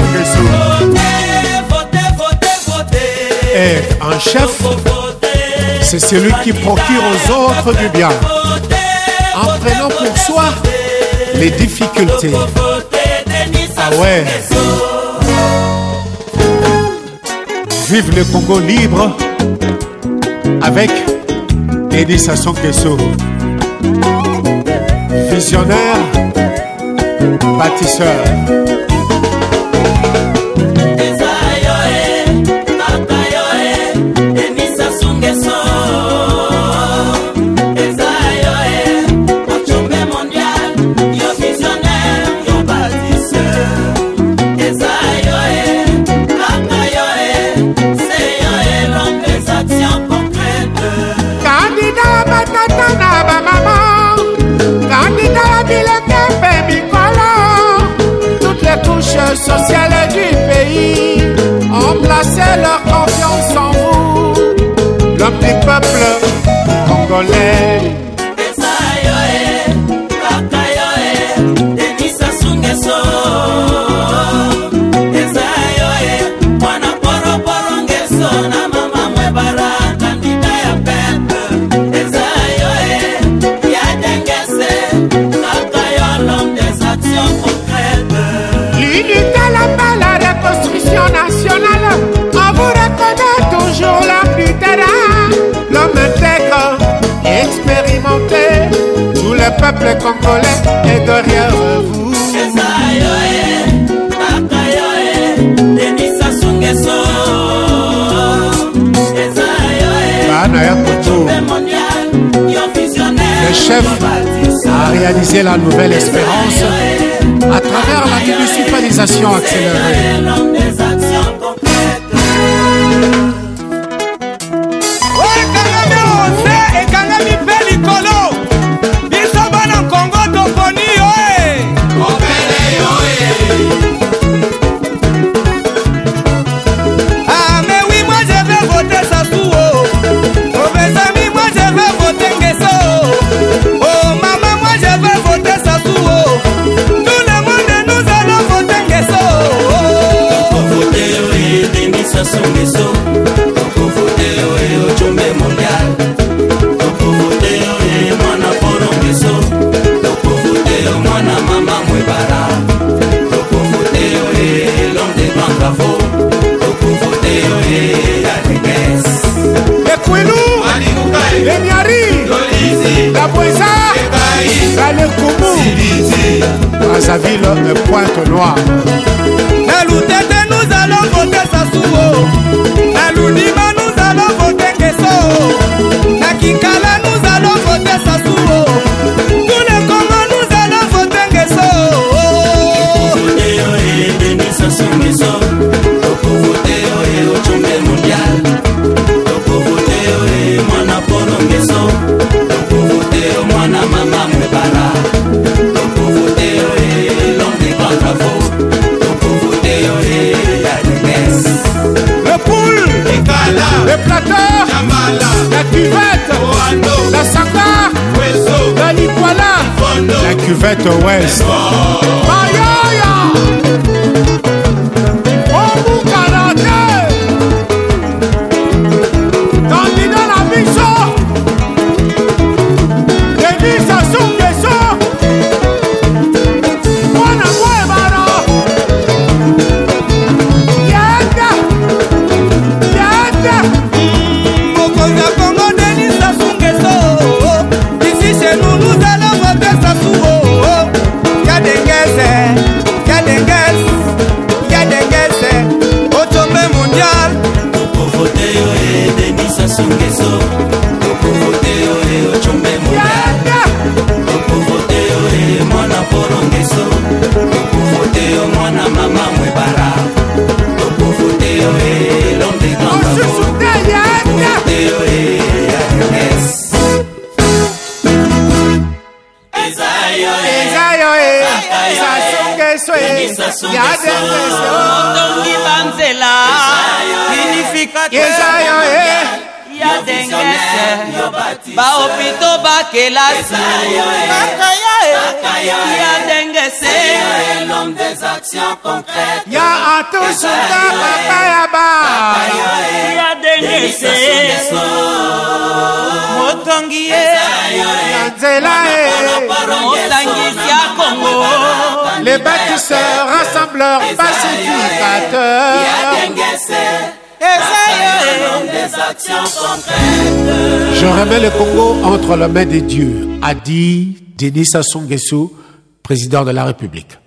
Nguesso. Et en chef, c'est celui qui procure aux autres du bien, en prenant pour soi les difficultés. Ah ouais. Vive le Congo libre avec Denis Sassou Nguesso. Visionnaire, bâtisseur. Placé leur confiance en vous L'homme du peuple congolais. Peuple congolais est derrière vous. Le chef a réalisé la nouvelle espérance à travers la municipalisation accélérée. Brazzaville, un pointe noire. Na Lutete nous allons voter Sassou oh. Le Plateur, la Cuvette, la Saka, la Likwala, La cuvette ouest. ndongi banzela. Unificateur ya dengese bahopito bakelasi ya dengese ya atosuka papa ya ba ya dengese motongi ye na nzela ye bâtisseurs, rassembleurs, pacificateurs. Eza yo. Je remets le Congo entre les mains de Dieu, a dit Denis Sassou Nguesso, président de la République.